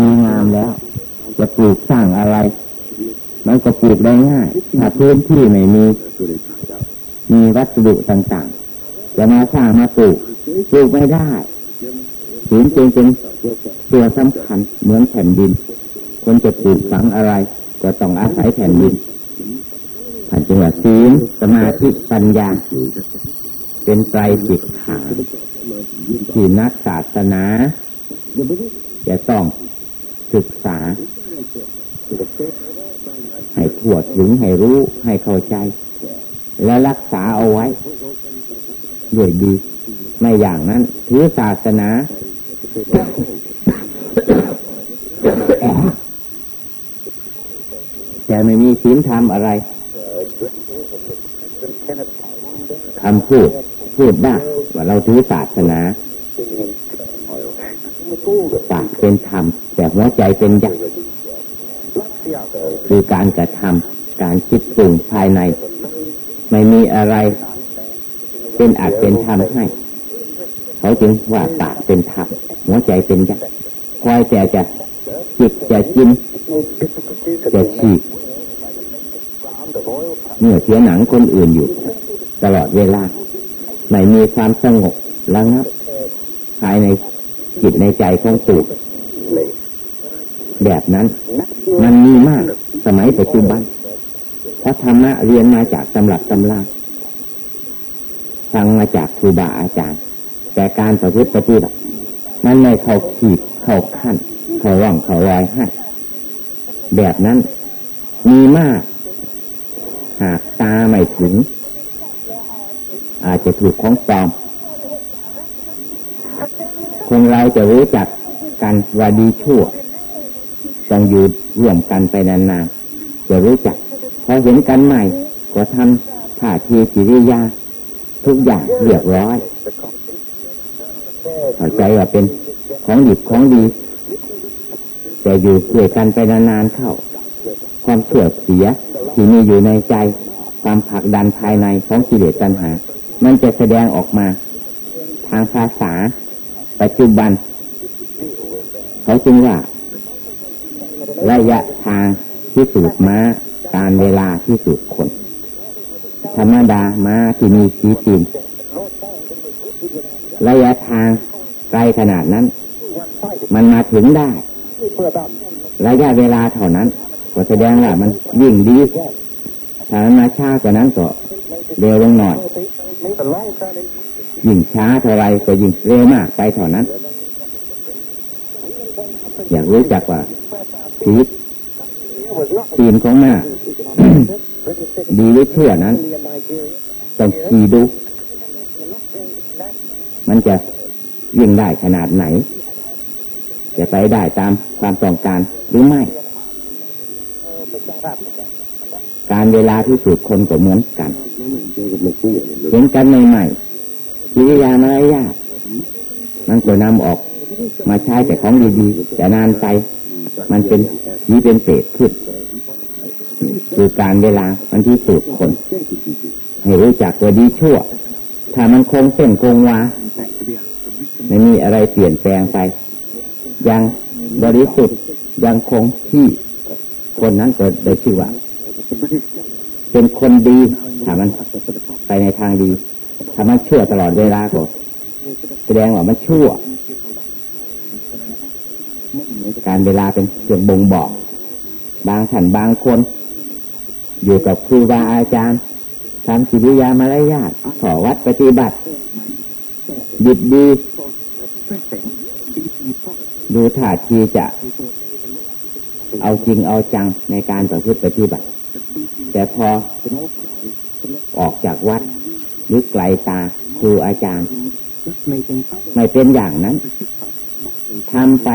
ดีงามแล้ว จะปลูกสร้างอะไรมันก็ปลูกได้ง่ายถ้าพื้นที่ไม่มี มีวัสดุต่างๆจะมาสร้างมาปลูกปลูกไม่ได้ศีลจึงเป็นตัวสำคัญเหมือนแผ่นดิน คนจะปลูกฝังอะไร ก็ต้องอาศัยแผ่นดินผ่านจังหวะศีลสมาธิปัญญา เป็นไตรจิตฐานที่นักศาสนาจะต้อง ศึกษา ให้ทั่วถึงให้รู้ให้เข้าใจ และรักษาเอาไว้ ด้วยดี ไม่อย่างนั้น ถือศาสนาแต่ไม่มีศีลธรรมอะไรคำพูดพูดได้ว่าเราถือศาสนา ปากเป็นธรรมแต่หัวใจเป็นยักษ์คือการกระทำการคิดปรุงภายใน ไม่มีอะไร เป็นอาจเป็นธรรมให้ เขาจึงว่าปากเป็นธรรมหัวใจเป็นยักษ์คอยแต่จะจิตจะกินจะฉีกเมื่อเสียหนังคนอื่นอยู่ ตลอดเวลา ไม่มีความสงบระงับภายใน จิตในใจของตูแบบนั้น มันมีมาก สมัยปัจจุบันเพราะธรรมะเรียนมาจากตำรับตำราฟังมาจากครูบาอาจารย์ แต่การปฏิบัติปฏิบัติมันไม่เข้าขีดเข้าขั้น เข้าร่องเข้ารอยให้แบบนั้นมีมาก หากตาไม่ถึง อาจจะถูกของปลอม คนเราจะรู้จักกันว่าดีชั่ว ต้องอยู่ร่วมกันไปนานๆจะรู้จักพอเห็นกันใหม่ก็ทำท่าทีจิริยา ทุกอย่างเรียบร้อยเข้าใจว่าเป็นของดีของดี แต่อยู่ด้วยกันไปนานๆเข้า ความเสื่อเสียที่มีอยู่ในใจ ความผลักดันภายในของกิเลสตัณหา มันจะแสดงออกมา ทางภาษา ปัจจุบัน เขาจึงว่า ระยะทางที่สูดม้าการเวลาที่สูดคน ธรรมดาม้าที่มีสีตีนระยะทางไกลขนาดนั้น มันมาถึงได้ ระยะเวลาเท่านั้น ก็แสดงว่ามันยิ่งดีถ้ามันมาช้ากว่านั้นก็เร็วลงหน่อย ยิ่งช้าเท่าไรก็ยิ่งเร็วมากไปเท่านั้น อยากรู้จักว่าชีวิตตีนของหน้าดีหรือเชื่อนั้นต้องขี่ดู มันจะยิ่งได้ขนาดไหน จะไปได้ตามความต้องการหรือไม่ การเวลาที่สุดคนก็เหมือนกันเห็นกันใหม่ๆ กิริยามารยาทมันก็นำออกมาใช้แต่ของดีๆแต่นานไปมันเป็นผีเป็นเศษขึ้นคือการเวลามันที่สุดคน ให้รู้จักว่าดีชั่ว ถ้ามันคงเส้นคงวาไม่มีอะไรเปลี่ยนแปลงไป ยังบริสุทธิ์ยังคงที่คนนั้นก็ได้ชื่อว่า เป็นคนดีถ้ามันไปในทางดี ถ้ามันชั่วตลอดเวลาก็แสดงว่ามันชั่ว การเวลาเป็นเครื่องบ่งบอก บางท่านบางคน อยู่กับครูบาอาจารย์ทำกิริยามารยาทขอวัดปฏิบัติดิบดีดูท่าทีจะ เอาจริงเอาจังในการประพฤติปฏิบัติ แต่พอออกจากวัด หรือไกลตาครูอาจารย์ ไม่เป็นอย่างนั้นทำไป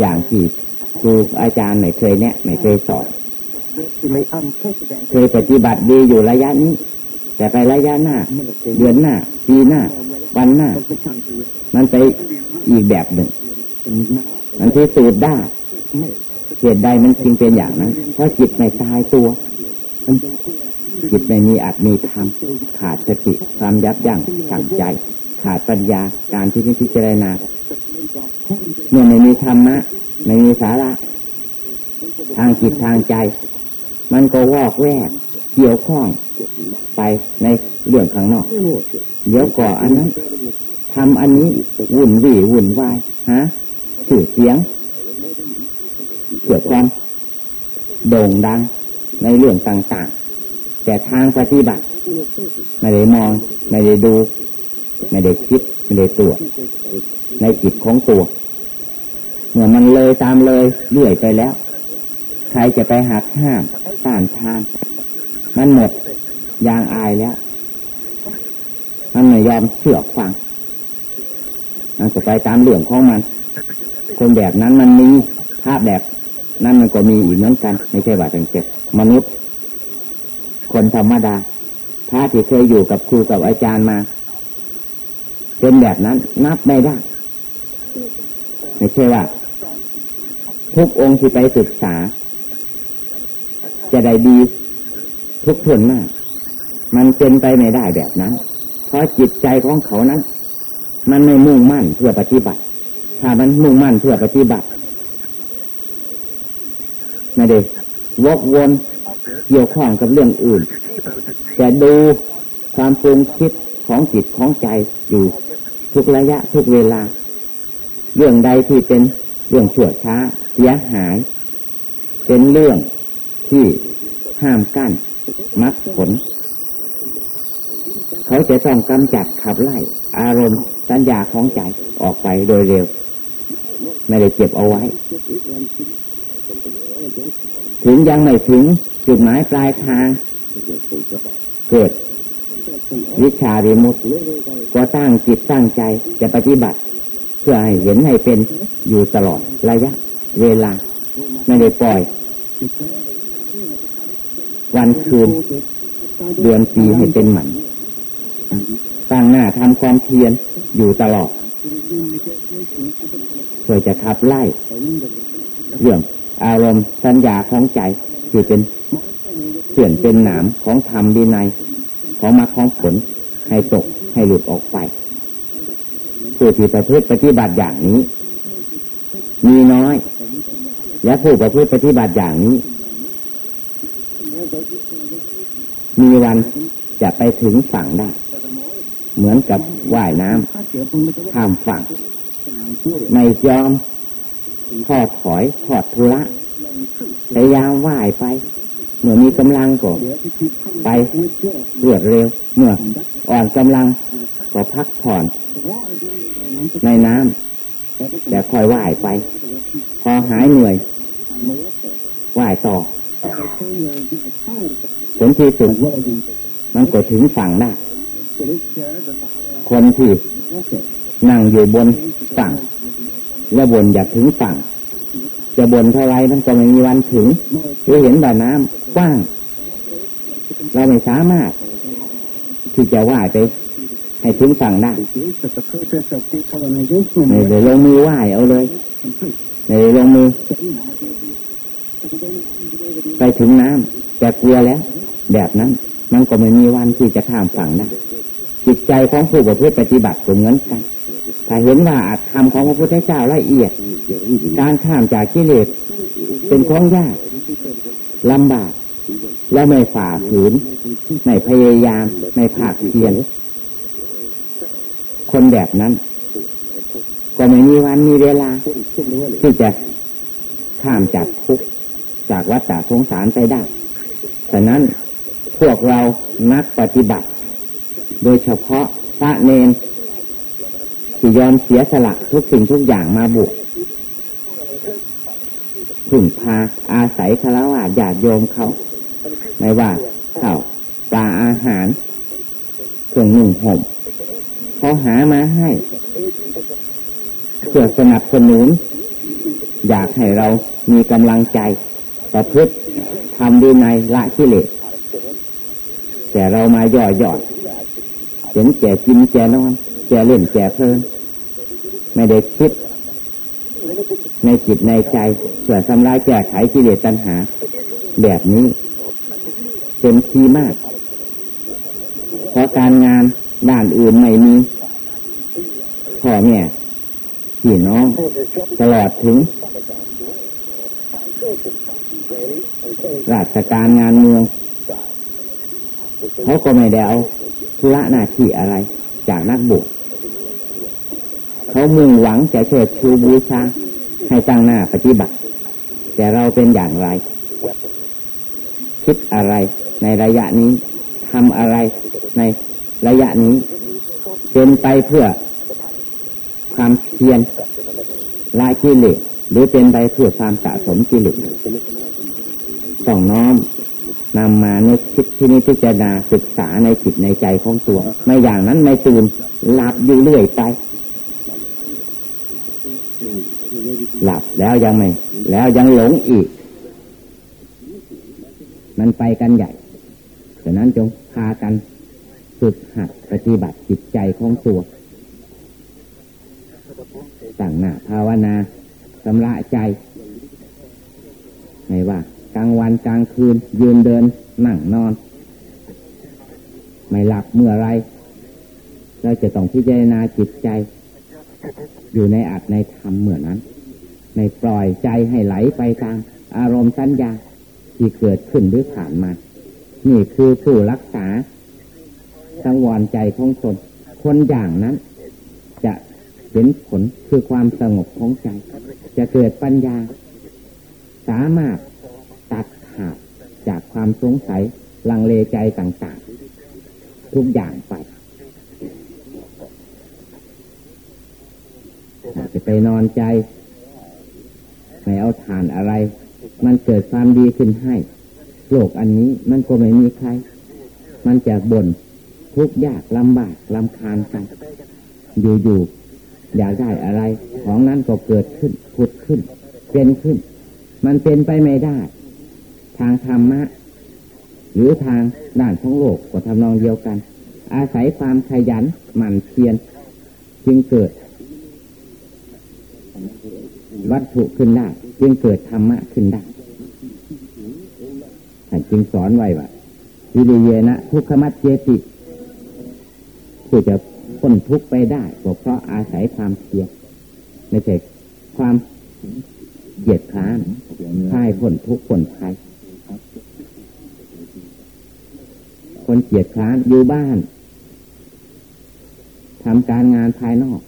อย่างที่ครูอาจารย์ไม่เคยแนะไม่เคยสอนเคยปฏิบัติดีอยู่ระยะนี้ แต่ไประยะหน้า เดือนหน้า ปีหน้า วันหน้า มันไปอีกแบบหนึ่ง มันพิสูจน์ได้เหตุใดมันจึงเป็นอย่างนั้น เพราะจิตไม่ตายตัว จิตไม่มีอัตมีธรรมขาดสติความยับยั้งชั่งใจ ขาดปัญญาการที่นิพจารณาเมื่อไม่มีธรรมะไม่มีสาระ ทางจิตทางใจ มันก็วอกแวกเกี่ยวข้องไปในเรื่องข้างนอก เดี๋ยวก่ออันนั้นทำอันนี้วุ่นวี่วุ่นวายฮะสื่อเสียงเกิดความโด่งดังในเรื่องต่าง แต่ทางปฏิบัติไม่ได้มอง ไม่ได้ดู ไม่ได้คิด ไม่ได้ตัว ในจิตของตัวเมื่อมันเลยตามเลยเรื่อยไปแล้ว ใครจะไปหักห้ามต้านทานมันหมดยางอายแล้วมันไม่ยอมเชื่อฟังมันจะไปตามเรื่องของมัน คนแบบนั้นมันมีภาพแบบนั้นมันก็มีอีกเหมือนกัน ไม่ใช่ว่าแต่เจ็บมนุษย์ คนธรรมดาพระที่เคยอยู่กับครูกับอาจารย์มา เป็นแบบนั้น นับไม่ได้ไม่ใช่ว่า ทุกองค์ที่ไปศึกษา จะได้ดีทุกทนหน้ามันเป็นไปไม่ได้แบบนั้น เพราะจิตใจของเขานั้น มันไม่มุ่งมั่นเพื่อปฏิบัติ ถ้ามันมุ่งมั่นเพื่อปฏิบัติไม่ได้วกวน เกี่ยวข้องกับเรื่องอื่น แต่ดูความปรุงคิดของจิตของใจอยู่ทุกระยะทุกเวลา เรื่องใดที่เป็นเรื่องชั่วช้าเสียหาย เป็นเรื่องที่ห้ามกั้นมรรคผล เขาจะต้องกำจัดขับไล่ อารมณ์สัญญาของใจออกไปโดยเร็ว ไม่ได้เก็บเอาไว้ ถึงยังไม่ถึง จุดหมายปลายทาง เกิด วิชาวิมุตก็ตั้งจิตตั้งใจจะปฏิบัติ เพื่อให้เห็นให้เป็นอยู่ตลอดระยะ เวลา ไม่ได้ปล่อย วันคืน เดือนปีให้เป็นหมันตั้งหน้าทำความเพียรอยู่ตลอดเพื่อจะขับไล่เรื่องอารมณ์สัญญาของใจ ที่เป็นเสื่อนเป็นหนามของธรรมดีในของมาของผลให้ตกให้หลุดออกไปผู้ที่ประพฤติปฏิบัติอย่างนี้ มีน้อย และผู้ประพฤติปฏิบัติอย่างนี้ มีวันจะไปถึงฝั่งได้ เหมือนกับว่ายน้ำข้ามฝั่งไม่ยอมทอดถอยทอดทุระ พยายามว่ายไป เมื่อมีกำลังก็ไปรวดเร็ว เมื่ออ่อนกำลังก็พักผ่อนในน้ำแต่คอยว่ายไป พอหายเหนื่อยว่ายต่อผลที่สุดมันก็ถึงฝั่งได้คนที่นั่งอยู่บนฝั่ง แล้วบนอยากถึงฝั่ง จะบนเท่าไรมันก็ไม่มีวันถึงจะเห็นว่าน้ำกว้าง เราไม่สามารถ ที่จะว่ายไป ให้ถึงฝั่งได้ไม่เลยลงมือว่ายเอาเลยไม่เลยลงมือ ไปถึงน้ำแต่กลัวแล้ว แบบนั้น มันก็ไม่มีวันที่จะข้ามฝั่งได้จิตใจของผู้ประพฤติปฏิบัติก็เหมือนกัน ถ้าเห็นว่าอาจทำของพระพุทธเจ้าละเอียด การข้ามจากกิเลสเป็นของยากลำบาก และไม่ฝ่าฝืนไม่พยายามไม่ภาคเพียรคนแบบนั้น ก็ไม่มีวันมีเวลา ที่จะข้ามจากทุกจากวัฏฏะสงสารไปได้แต่นั้นพวกเรานักปฏิบัติ โดยเฉพาะพระเนน ที่ยอมเสียสละทุกสิ่งทุกอย่างมาบุกถึงพาอาศัยคารวะญาติโยมเขา ไม่ว่าข้าวปลาอาหารเครื่องนุ่งห่มเขาหามาให้เพื่อสนับสนุน อยากให้เรามีกำลังใจ ประพฤติทำดีในละกิเลสแต่เรามาย่อยอดเห็นแก่กินแก่นอน แก่เล่นแก่เพลินไม่ได้คิด ในจิตในใจเพื่อทำลายแก้ไขกิเลสตัณหา แบบนี้เต็มทีมาก เพราะการงานด้านอื่นไม่มีพ่อแม่พี่น้องตลอดถึงราชการงานเมืองเขาก็ไม่ได้เอาธุระหน้าที่อะไรจากนักบุญ เขามุ่งหวังจะเชิดชูบูชาให้ตั้งหน้าปฏิบัติ แต่เราเป็นอย่างไร คิดอะไรในระยะนี้ทำอะไรในระยะนี้ เป็นไปเพื่อความเพียรละกิเลสหรือเป็นไปเพื่อความสะสมกิเลสต้องน้อมนำมานึกคิดที่นี้พิจารณาศึกษาในจิตในใจของตัว ไม่อย่างนั้นไม่ตื่นหลับอยู่เรื่อยไปหลับ แล้วยังไม่ แล้วยังหลงอีก มันไปกันใหญ่ดังนั้นจงพากันฝึกหัดปฏิบัติจิตใจของตัวตั้งหน้าภาวนาสำระใจ ไม่ว่ากลางวันกลางคืน ยืนเดินนั่งนอน ไม่หลับเมื่อไรเราจะต้องพิจารณาจิตใจ อยู่ในอัตในธรรมเหมือนนั้น ไม่ปล่อยใจให้ไหลไปตามอารมณ์สัญญาที่เกิดขึ้นหรือผ่านมา นี่คือผู้รักษาสังวรใจของตนคนอย่างนั้น จะเห็นผลคือความสงบของใจ จะเกิดปัญญา สามารถตัดขาดจากความสงสัยลังเลใจต่างๆ ทุกอย่างไปจะไปนอนใจ ไม่เอาทานอะไร มันเกิดความดีขึ้นให้ โลกอันนี้มันก็ไม่มีใคร มันจะบ่นทุกข์ยากลำบากลำคาญกันอยู่ๆอยากได้อะไร ของนั้นก็เกิดขึ้นผุดขึ้น เป็นขึ้น มันเป็นไปไม่ได้ ทางธรรมะ หรือทางด้านของโลกก็ทำนองเดียวกัน อาศัยความขยันหมั่นเพียรจึงเกิด วัตถุขึ้นได้จึงเกิดธรรมะขึ้นได้ท่านจึงสอนไว้ว่าวิริเยนะทุกขมัดเจติผู้จะพ้นทุกไปได้ก็เพราะอาศัยความเพียรไม่ใช่ความเหยียดค้านค่ายพ้นทุกพ้นภัยคนเกียดค้านอยู่บ้านทำการงานภายนอก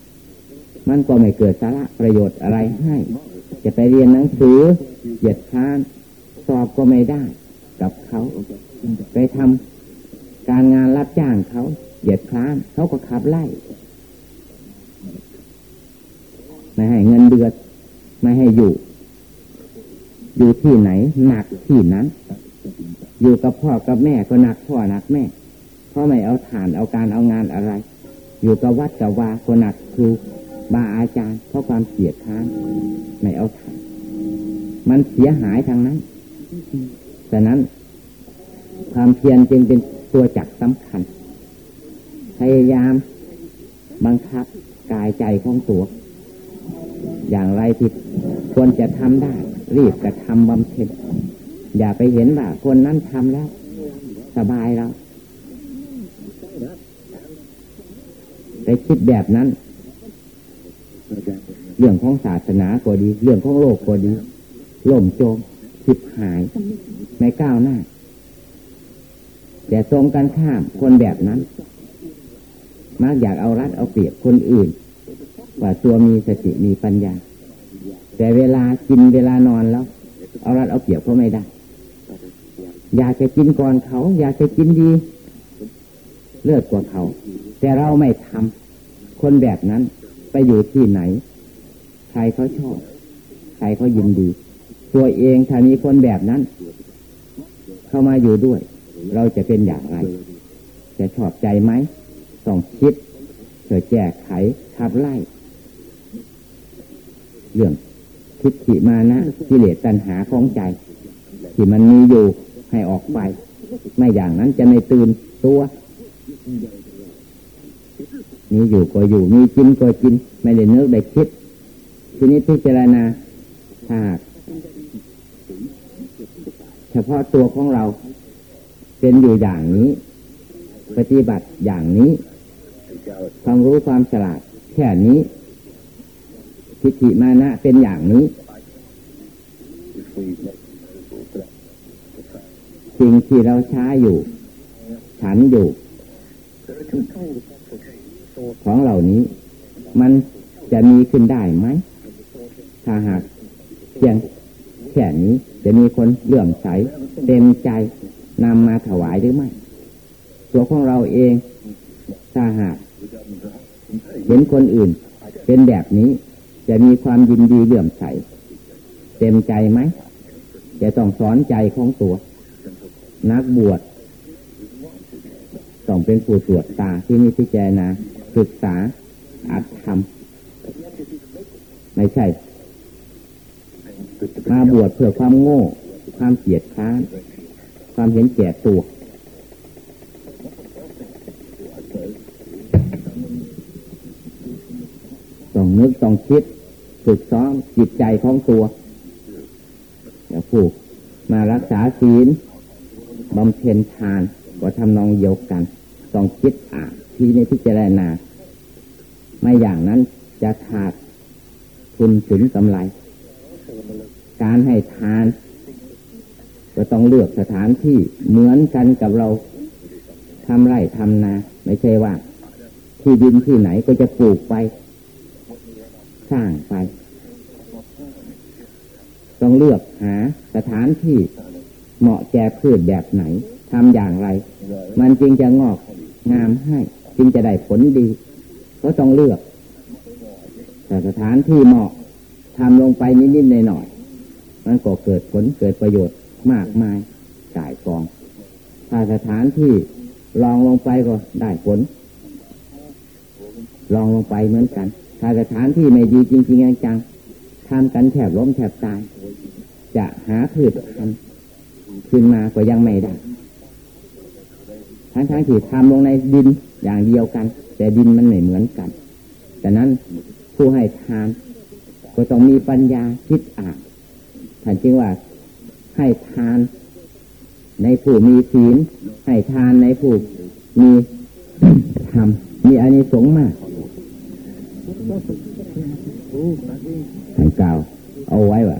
มันก็ไม่เกิดสาระประโยชน์อะไรให้ จะไปเรียนหนังสือเกียดค้านสอบก็ไม่ได้ กับเขาไปทำการงานรับจ้างเขาเหยียดค้านเขาก็ขับไล่ไม่ให้เงินเดือดไม่ให้อยู่ อยู่ที่ไหนหนักที่นั้น อยู่กับพ่อกับแม่ก็หนักพ่อหนักแม่เพราะไม่เอาฐานเอาการเอางานอะไร อยู่กับวัดกับวาก็หนักครู บาอาจารย์เพราะความเสียดค้านไม่เอาฐานมันเสียหายทางนั้นฉะนั้น ความเพียรจึงเป็นตัวจักสำคัญ พยายามบังคับกายใจของตัว อย่างไรที่ควรจะทำได้ รีบกระทำบำเพ็ญอย่าไปเห็นว่าคนนั้นทำแล้ว สบายแล้วไปคิดแบบนั้น เรื่องของศาสนาก็ดี เรื่องของโลกก็ดีล่มโจมคิดหายไม่ก้าวหน้า แต่ตรงกันข้ามคนแบบนั้น มักอยากเอารัดเอาเปรียบคนอื่น ว่าตัวมีสติมีปัญญา แต่เวลากินเวลานอนแล้ว เอารัดเอาเปรียบเขาไม่ได้ อยากจะกินก่อนเขา อยากจะกินดี เลือกกว่าเขา แต่เราไม่ทำคนแบบนั้น ไปอยู่ที่ไหน ใครเขาชอบ ใครเขายินดี ตัวเองถ้ามีคนแบบนั้น เข้ามาอยู่ด้วย เราจะเป็นอย่างไร จะชอบใจไหมต้องคิดเพื่อแก้ไขขับไล่ เรื่องคิดขีมานะกิเลสตัณหาของใจ ที่มันมีอยู่ให้ออกไป ไม่อย่างนั้นจะไม่ตื่นตัว มีอยู่ก็อยู่ มีกินก็กิน ไม่ได้เนื้อได้คิด ทีนี้พิจารณาถ้าเฉพาะตัวของเราเป็นอยู่อย่างนี้ ปฏิบัติอย่างนี้ ความรู้ความฉลาดแค่นี้ทิฏฐิมานะเป็นอย่างนี้สิ่งที่เราใช้อยู่ ฉันอยู่ ของเหล่านี้ มันจะมีขึ้นได้ไหม ถ้าหากเพียงแค่นี้จะมีคนเลื่อมใสเต็มใจนำมาถวายหรือไม่ ตัวของเราเอง ถ้าหากเห็นคนอื่น เป็นแบบนี้ จะมีความยินดีเลื่อมใส เต็มใจไหม จะต้องสอนใจของตัว นักบวชต้องเป็นผู้ตรวจตาที่นี่พิจารณา ศึกษาอัดทำไม่ใช่ มาบวชเพื่อความโง่ ความเกียดค้าน ความเห็นแก่ตัว ต้องนึกต้องคิดฝึกซ้อมจิตใจของตัวอย่าผูกมารักษาศีลบำเพ็ญทานก็ทำนองเดียวกัน ต้องคิดอ่าน ที่ในพิจารณา ไม่อย่างนั้นจะขาดทุนถึงกำไร การให้ทาน ก็ต้องเลือกสถานที่เหมือนกันกับเราทำไร่ทำนา ไม่ใช่ว่า ที่ดินที่ไหนก็จะปลูกไป สร้างไป ต้องเลือกหาสถานที่เหมาะแก่พืชแบบไหนทำอย่างไร มันจึงจะงอกงามให้ จึงจะได้ผลดี ก็ต้องเลือกแต่สถานที่เหมาะทำลงไปนิดๆหน่อยๆมันก็เกิดผลเกิดประโยชน์มากมายจ่ายกอง ถ้าสถานที่ลองลงไปก็ได้ผล ลองลงไปเหมือนกัน ถ้าสถานที่ไม่ดีจริงๆจังทำกันแถบล้มแถบตาย จะหาพืชกันขึ้นมาก็ยังไม่ได้ทั้งทั้งที่ทำลงในดิน อย่างเดียวกัน แต่ดินมันไม่เหมือนกันแต่นั้นผู้ให้ทาน ก็ต้องมีปัญญาคิดอ่านท่านจึงว่าให้ทาน ในผู้มีศีลให้ทานในผู้มีธรรมมีอานิสงส์มากท่านกล่าว เอาไว้ว่า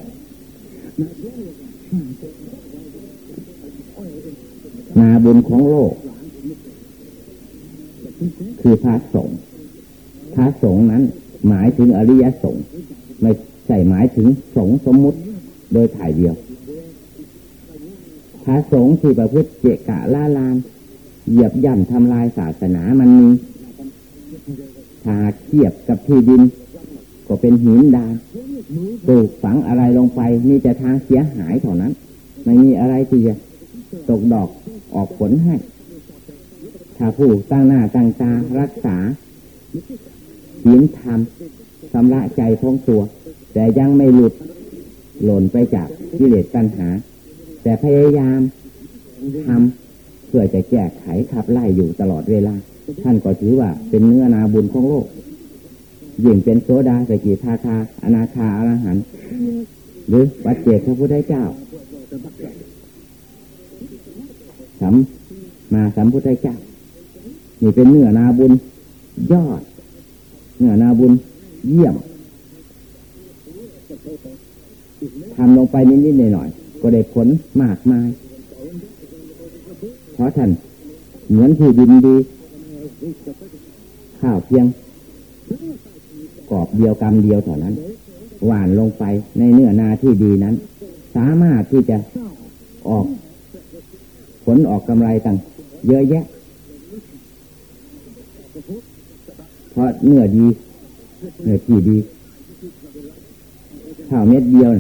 นาบุญของโลก คือพระสงฆ์พระสงฆ์นั้น หมายถึงอริยสงฆ์ไม่ใช่หมายถึงสงฆ์สมมุติโดยถ่ายเดียว พระสงฆ์ที่ประพฤติเจกะล่าลาน เหยียบย่ำทำลายศาสนามันมีถ้าเทียบกับที่ดิน ก็เป็นหินดานปลูกฝังอะไรลงไปมีแต่ทางเสียหายเท่านั้น ไม่มีอะไรที่จะตกดอกออกผลให้ ถ้าผู้ตั้งหน้าตั้งตารักษาศีลธรรมสำระใจของตัว แต่ยังไม่หลุดหล่นไปจากกิเลสตัณหา แต่พยายามทำเพื่อจะแก้ไขขับไล่อยู่ตลอดเวลา ท่านก็ถือว่าเป็นเนื้อนาบุญของโลกยิ่งเป็นโซดาสกิทาคาอนาคาอรหันหรือวัดเจกพระพุทธเจ้าสัมมาสัมพุทธเจ้า นี่เป็นเนื้อนาบุญ ยอด เนื้อนาบุญ เยี่ยมทำลงไปนิดๆหน่อยๆก็ได้ผลมากมายเพราะท่านเหมือนที่ดินดี ข้าวเพียงกอบเดียวกรรมเดียวเท่านั้น หวานลงไปในเนื้อนาที่ดีนั้น สามารถที่จะออก ผลออกกำไรต่างเยอะแยะ เพราะเนื้อดีเนื้อที่ดีข้าวเม็ดเดียว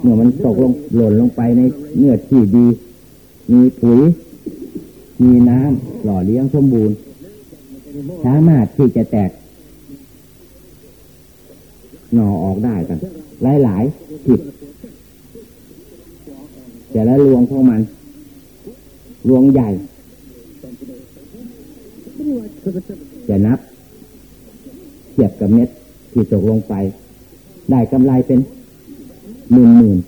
เมื่อมันตกลงหล่นลงไปในเนื้อที่ดี มีปุ๋ยมีน้ำหล่อเลี้ยงสมบูรณ์สามารถที่จะแตกหน่อออกได้กัน หลายหลายผิดแต่ละรวงของมัน รวงใหญ่ จะนับเทียบกับเม็ดที่ตกลงไป ได้กำไรเป็นหมื่นหมื่น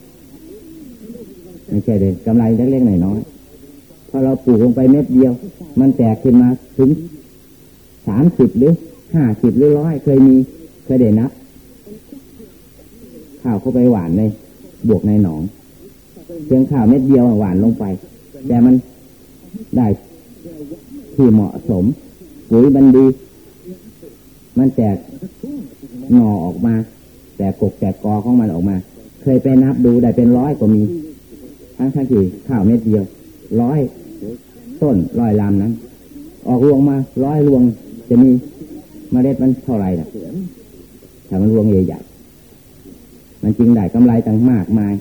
ไม่ใช่เลยกำไรเล็กๆหน่อยๆพอเราปลูกลงไปเม็ดเดียว มันแตกขึ้นมาถึงสามสิบหรือห้าสิบหรือร้อยเคยมีเคยได้นับข้าวเข้าไปหวานในบวกในหนองเพียงข้าวเม็ดเดียวหวานลงไป แต่มันได้ที่เหมาะสม ปุ๋ยมันดี มันแตกหน่อออกมา แต่กกแตกกอของมันออกมา เคยไปนับดูได้เป็นร้อยก็มี ทั้งทั้งที่ข้าวเม็ดเดียวร้อยต้นร้อยลำนั้น ออกรวงมาร้อยรวงจะมีมเมล็ดมันเท่าไรนะถ้ามันรวงใหญ่ๆมันจริงได้กำไรต่างมากมาย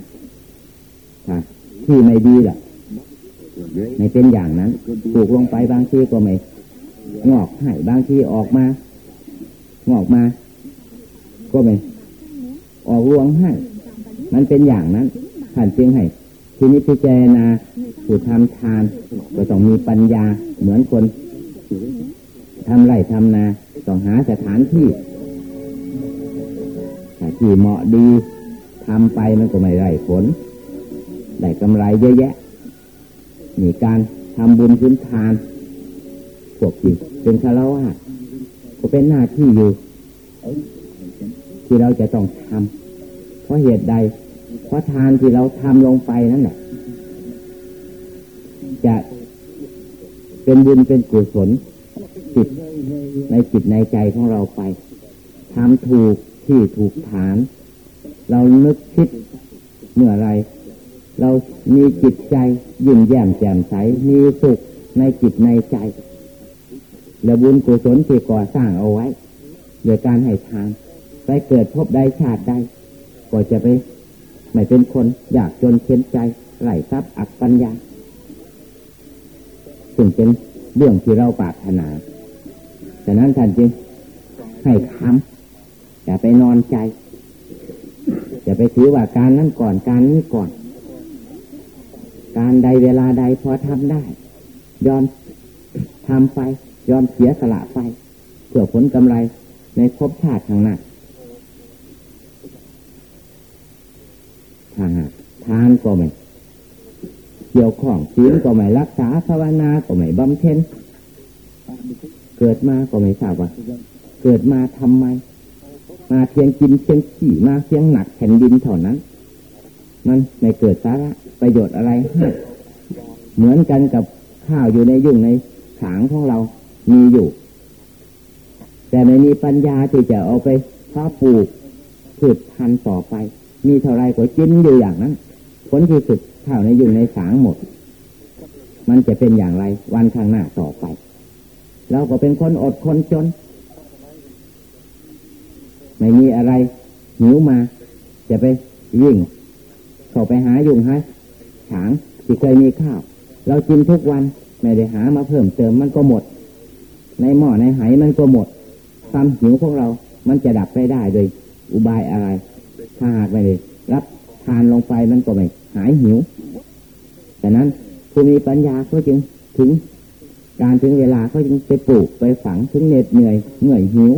ที่ไม่ดีล่ะไม่เป็นอย่างนั้นปลูกลงไปบางทีก็ไม่ งอกให้บางทีออกมา งอกมา ก็ไม่ออกรวงให้ มันเป็นอย่างนั้นท่านจึงให้ทีนี้พิจารณาผู้ทำทาน ก็ต้องมีปัญญาเหมือนคนทำไรทำนาต้องหาสถานที่ที่เหมาะดีทำไปมันก็ไม่ไรผลได้กำไรเยอะแยะมีการทำบุญพื้นทาน พวกจิตเป็นคารวะก็เป็นหน้าที่อยู่ ที่เราจะต้องทำเพราะเหตุใด เพราะทานที่เราทำลงไปนั่นแหละจะเป็นบุญเป็นกุศลจิตในจิตในใจของเราไปทำถูกที่ถูกฐาน เรานึกคิดเมื่อไร เรามีจิตใจยิ้มแย้มแจ่มใส มีสุขในจิตในใจ และบุญกุศลที่ก่อสร้างเอาไว้โดยการให้ทานไปเกิดพบได้ชาติได้ก็จะไปไม่เป็นคนอยากจนเข็นใจไหลทรัพย์อักปัญญาซึ่งเป็นเรื่องที่เราปรารถนาฉะนั้นท่านจึงให้คำอย่าไปนอนใจ อย่าไปถือว่าการนั้นก่อนการนี้ก่อน การใดเวลาใดพอทำได้ ยอมทำไป ยอมเสียสละไปเพื่อผลกำไรในภพชาติข้างหน้าถ้าทานก็ไม่เกี่ยวข้องศีลก็ไม่รักษาภาวนาก็ไม่บำเพ็ญเกิดมาก็ไม่ทราบว่า เกิดมาทำไม มาเพียงกินเพียงขี่มาเพียงหนักแผ่นดินเท่านั้น มันไม่เกิดสาระประโยชน์อะไร เหมือนกันกับข้าวอยู่ในยุ่งในขางของเรา มีอยู่ แต่ไม่มีปัญญาที่จะเอาไปเพาะปลูกพืชพันธุ์ต่อไป มีเท่าไรก็กินอยู่อย่างนั้นผลที่สุดข้าวในยุ่ในสางหมด มันจะเป็นอย่างไร วันข้างหน้าต่อไปเราก็เป็นคนอดคนจน ไม่มีอะไรหิวมา จะไปยิ่ง เข้าไปหายุงหาฉางที่เคยมีข้าว เรากินทุกวัน ไม่ได้หามาเพิ่มเติมมันก็หมด ในหม้อในไหมันก็หมด ความหิวของเรา มันจะดับไปได้โดยอุบายอะไร ถ้าหากไม่ได้รับทานลงไปมันก็ไม่หายหิวแต่นั้นผู้มีปัญญาก็จึงถึง การถึงเวลาเขาจึงไปปลูกไปฝังถึงเหน็ดเหนื่อยเหนื่อยหิว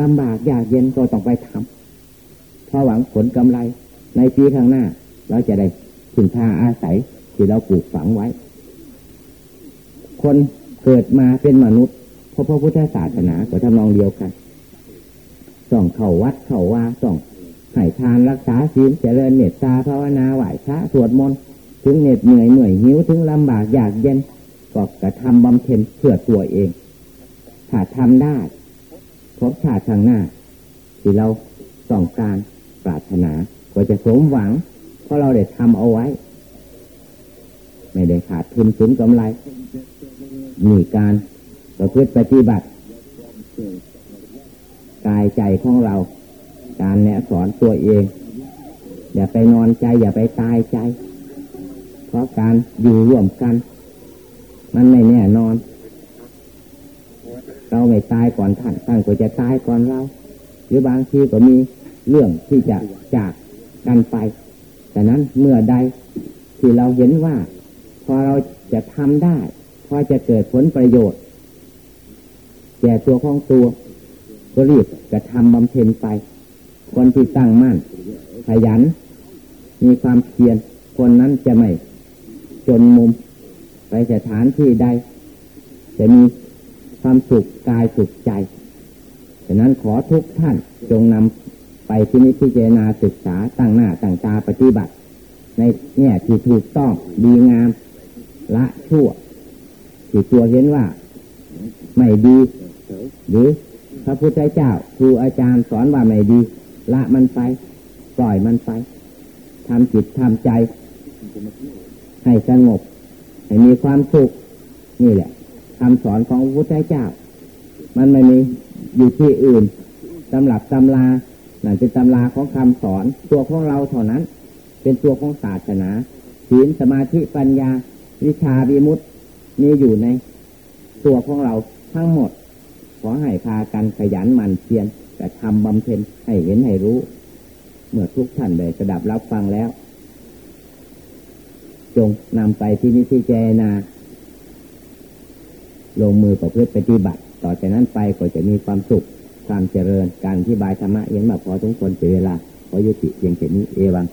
ลำบากยากเย็นก็ต้องไปทำเพราะหวังผลกำไรในปีข้างหน้า เราจะได้ถึงท่าอาศัยที่เราปลูกฝังไว้ คนเกิดมาเป็นมนุษย์ เพราะพระพุทธศาสนาก็ทำนองเดียวกันต้องเข้าวัดเข้าว่าต้องให้ทานรักษาศีลเจริญเมตตาภาวนาไหว้พระสวดมนต์ถึงเหน็ดเหนื่อยเหนื่อยหิวถึงลำบากอยากเย็นก็กระทำบำเพ็ญเพื่อตัวเอง ถ้าทำได้พบชาติทางหน้า ที่เราต้องการปรารถนา ก็จะสมหวัง เพราะเราได้ทำเอาไว้ ไม่ได้ขาดทุนสูญกำไร มีการ ประพฤติปฏิบัติ กายใจของเรา การแนะสอนตัวเอง อย่าไปนอนใจ อย่าไปตายใจ เพราะการอยู่ร่วมกัน มันไม่แน่นอน เราไม่ตายก่อนท่านท่านก็จะตายก่อนเรา หรือบางทีก็มีเรื่องที่จะจากกันไปแต่นั้นเมื่อใดที่เราเห็นว่า พอเราจะทำได้ พอจะเกิดผลประโยชน์ ก่ตัวของตัว ก็รีบกระทำบำเพ็ญไป คนที่ตั้งมั่น ขยัน มีความเพียรคนนั้นจะไม่ จนมุม ไปสถานที่ใดจะมีความสุขกายสุขใจฉะนั้นขอทุกท่านจงนำไปที่นิพพิจารณาศึกษาตั้งหน้าตั้งตาปฏิบัติ ในเนี่ยที่ถูกต้องดีงามละชั่วที่ตัวเห็นว่า ไม่ดี หรือพระพุทธเจ้าครูอาจารย์สอนว่าไม่ดี ละมันไป ปล่อยมันไปทำจิตทำใจ ให้สงบ ให้มีความสุข นี่แหละคำสอนของพระพุทธเจ้า มันไม่มีอยู่ที่อื่นตำหรับตำรานั่นเป็นตำราของคำสอน ตัวของเราเท่านั้น เป็นตัวของศาสนาศีลสมาธิปัญญา วิชาวิมุตติมีอยู่ใน ตัวของเราทั้งหมด ขอให้พากันขยันหมั่นเพียรแต่ทำบำเพ็ญให้เห็นให้รู้ เมื่อทุกท่านได้กระดับรับฟังแล้ว จงนำไปที่นิพิจารณาลงมือประพฤติปฏิบัติ ต่อจากนั้นไปก็จะมีความสุข ความเจริญ การที่บายธรรมะเห็นมาพอทุกคนเสียเวลาขอยุติเพียงแค่นี้เอวัง